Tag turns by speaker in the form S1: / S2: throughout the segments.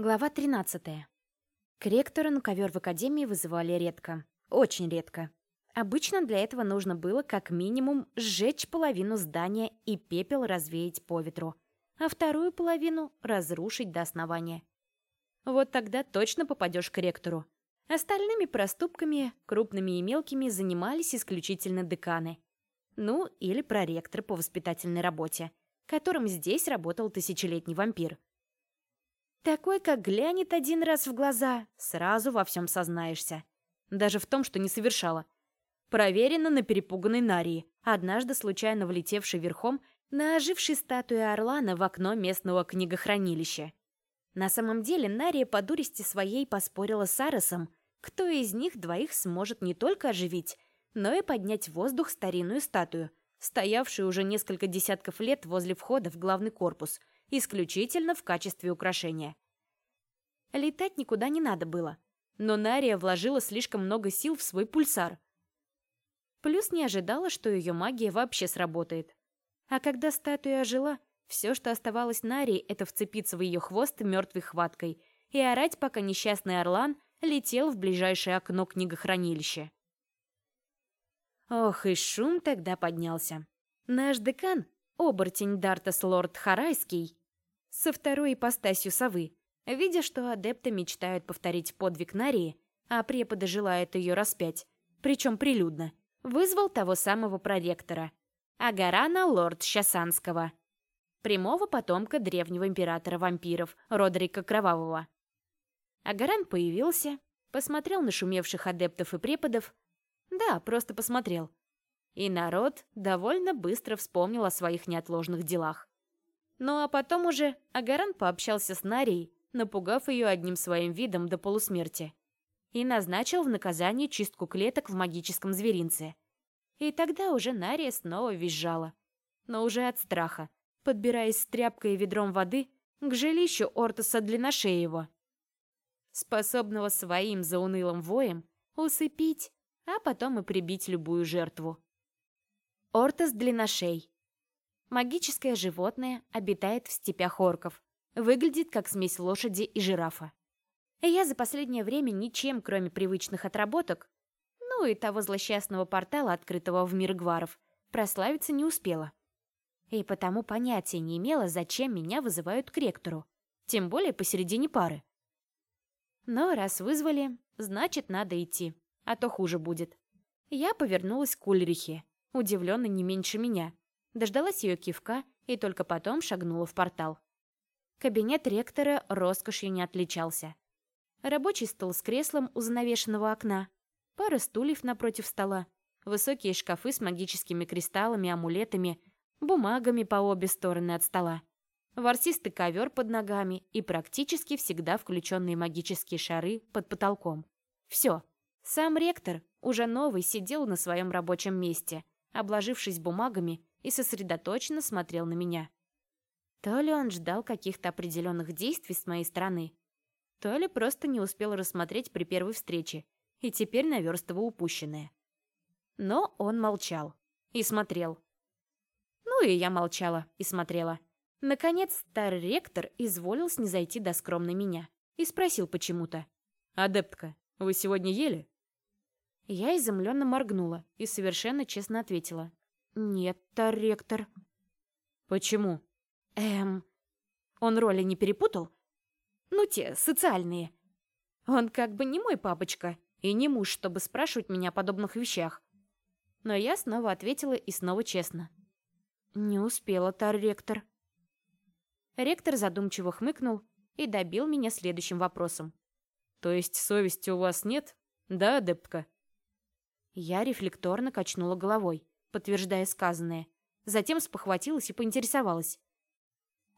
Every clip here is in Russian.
S1: Глава 13. К ректору на ковер в академии вызывали редко. Очень редко. Обычно для этого нужно было как минимум сжечь половину здания и пепел развеять по ветру, а вторую половину разрушить до основания. Вот тогда точно попадешь к ректору. Остальными проступками, крупными и мелкими, занимались исключительно деканы. Ну, или проректор по воспитательной работе, которым здесь работал тысячелетний вампир – такой, как глянет один раз в глаза, сразу во всем сознаешься. Даже в том, что не совершала. Проверено на перепуганной Нарии, однажды случайно влетевшей верхом на ожившей статуе Орлана в окно местного книгохранилища. На самом деле Нария по дурости своей поспорила с Аресом, кто из них двоих сможет не только оживить, но и поднять в воздух старинную статую, стоявшую уже несколько десятков лет возле входа в главный корпус – исключительно в качестве украшения. Летать никуда не надо было, но Нария вложила слишком много сил в свой пульсар. Плюс не ожидала, что ее магия вообще сработает. А когда статуя ожила, все, что оставалось Нарии, это вцепиться в ее хвост мертвой хваткой и орать, пока несчастный орлан летел в ближайшее окно книгохранилища. Ох, и шум тогда поднялся. Наш декан, оборотень Дартас Лорд Харайский, со второй ипостасью совы, видя, что адепты мечтают повторить подвиг Нарии, а преподы желают ее распять, причем прилюдно, вызвал того самого проректора, Агарана Лорд Щасанского, прямого потомка древнего императора вампиров Родрика Кровавого. Агаран появился, посмотрел на шумевших адептов и преподов, да, просто посмотрел. И народ довольно быстро вспомнил о своих неотложных делах. Ну а потом уже Агаран пообщался с Нарией, напугав ее одним своим видом до полусмерти. И назначил в наказание чистку клеток в магическом зверинце. И тогда уже Нария снова визжала. Но уже от страха, подбираясь с тряпкой и ведром воды к жилищу Ортоса Длинношеева. Способного своим заунылым воем усыпить, а потом и прибить любую жертву. Ортос Длинношей Магическое животное обитает в степях орков. Выглядит как смесь лошади и жирафа. Я за последнее время ничем, кроме привычных отработок, ну и того злосчастного портала, открытого в мир гваров, прославиться не успела. И потому понятия не имела, зачем меня вызывают к ректору, тем более посередине пары. Но раз вызвали, значит, надо идти, а то хуже будет. Я повернулась к Ульрихе, удивленно не меньше меня, дождалась ее кивка и только потом шагнула в портал. Кабинет ректора роскошью не отличался. Рабочий стол с креслом у занавешенного окна, пара стульев напротив стола, высокие шкафы с магическими кристаллами, амулетами, бумагами по обе стороны от стола, ворсистый ковер под ногами и практически всегда включенные магические шары под потолком. Все. Сам ректор, уже новый, сидел на своем рабочем месте, обложившись бумагами и сосредоточенно смотрел на меня. То ли он ждал каких-то определенных действий с моей стороны, то ли просто не успел рассмотреть при первой встрече и теперь наверстывал упущенное. Но он молчал и смотрел. Ну и я молчала и смотрела. Наконец старый ректор изволил снизойти до скромной меня и спросил почему-то. «Адептка, вы сегодня ели?» Я изумленно моргнула и совершенно честно ответила. «Нет, ректор». «Почему?» «Эм...» Он роли не перепутал? Ну, те, социальные. Он как бы не мой папочка и не муж, чтобы спрашивать меня о подобных вещах. Но я снова ответила и снова честно. «Не успела, тар-ректор». Ректор задумчиво хмыкнул и добил меня следующим вопросом. «То есть совести у вас нет, да, адептка?» Я рефлекторно качнула головой подтверждая сказанное. Затем спохватилась и поинтересовалась.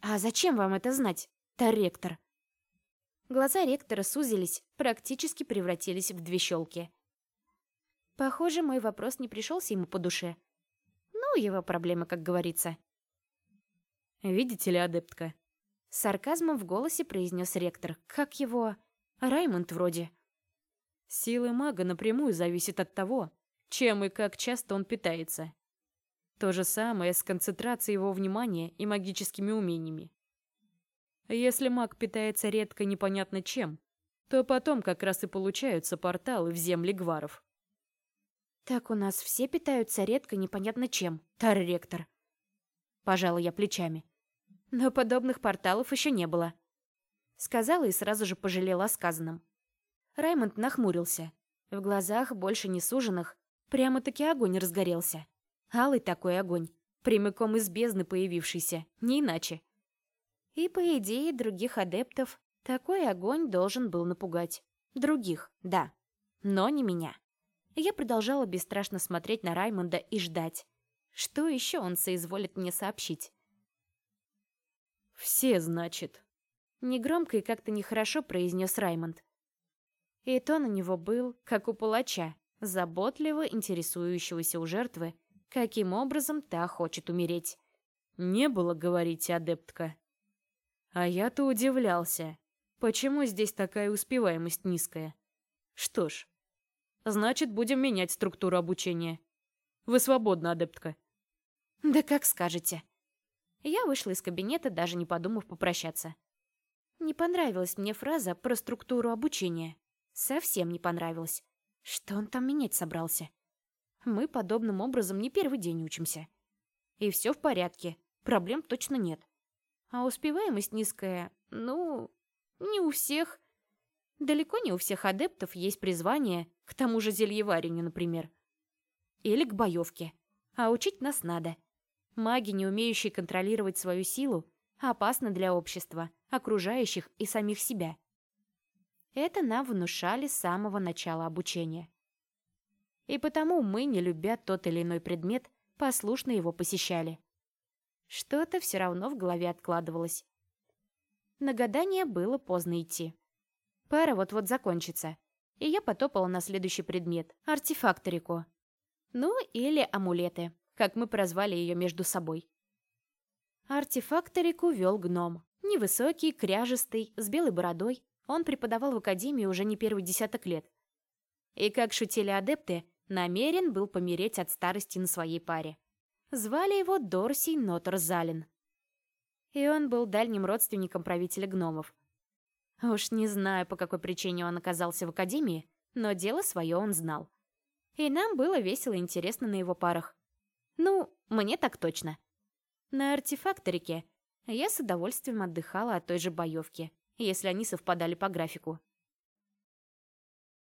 S1: «А зачем вам это знать, ректор?» Глаза ректора сузились, практически превратились в две щелки. Похоже, мой вопрос не пришелся ему по душе. Ну, его проблемы, как говорится.
S2: «Видите ли, адептка?»
S1: С сарказмом в голосе произнес ректор. «Как его? Раймонд вроде».
S2: «Силы мага напрямую зависят от того, чем и как часто он питается. То же самое с концентрацией его внимания и магическими умениями. Если маг питается редко непонятно чем, то потом как раз и получаются порталы в земли гваров.
S1: Так у нас все питаются редко непонятно чем, тар-ректор. Пожала я плечами. Но подобных порталов еще не было. Сказала и сразу же пожалела о сказанном. Раймонд нахмурился. В глазах, больше не суженных, прямо-таки огонь разгорелся. Алый такой огонь, прямиком из бездны появившийся, не иначе. И, по идее, других адептов такой огонь должен был напугать. Других, да, но не меня. Я продолжала бесстрашно смотреть на Раймонда и ждать. Что еще он соизволит мне сообщить?
S2: «Все, значит», — негромко и как-то нехорошо произнес Раймонд.
S1: И тон у него был, как у палача, заботливо интересующегося у жертвы, каким образом та хочет умереть.
S2: «Не было, говорите, адептка». А я-то удивлялся, почему здесь такая успеваемость низкая. Что ж, значит, будем менять структуру обучения. Вы свободна, адептка.
S1: Да как скажете. Я вышла из кабинета, даже не подумав попрощаться. Не понравилась мне фраза про структуру обучения. Совсем не понравилось. Что он там менять собрался? Мы подобным образом не первый день учимся. И все в порядке, проблем точно нет. А успеваемость низкая, ну, не у всех. Далеко не у всех адептов есть призвание, к тому же зельеварению, например. Или к боевке. А учить нас надо. Маги, не умеющие контролировать свою силу, опасны для общества, окружающих и самих себя. Это нам внушали с самого начала обучения. И потому мы, не любя тот или иной предмет, послушно его посещали. Что-то все равно в голове откладывалось. На гадание было поздно идти. Пара вот-вот закончится, и я потопала на следующий предмет — артефакторику. Ну, или амулеты, как мы прозвали ее между собой. Артефакторику вел гном. Невысокий, кряжистый, с белой бородой, он преподавал в академии уже не первый десяток лет. И, как шутили адепты, намерен был помереть от старости на своей паре. Звали его Дорсий Нотр Залин. И он был дальним родственником правителя гномов. Уж не знаю, по какой причине он оказался в академии, но дело свое он знал. И нам было весело и интересно на его парах. Ну, мне так точно. На артефакторике я с удовольствием отдыхала от той же боевки если они совпадали по графику.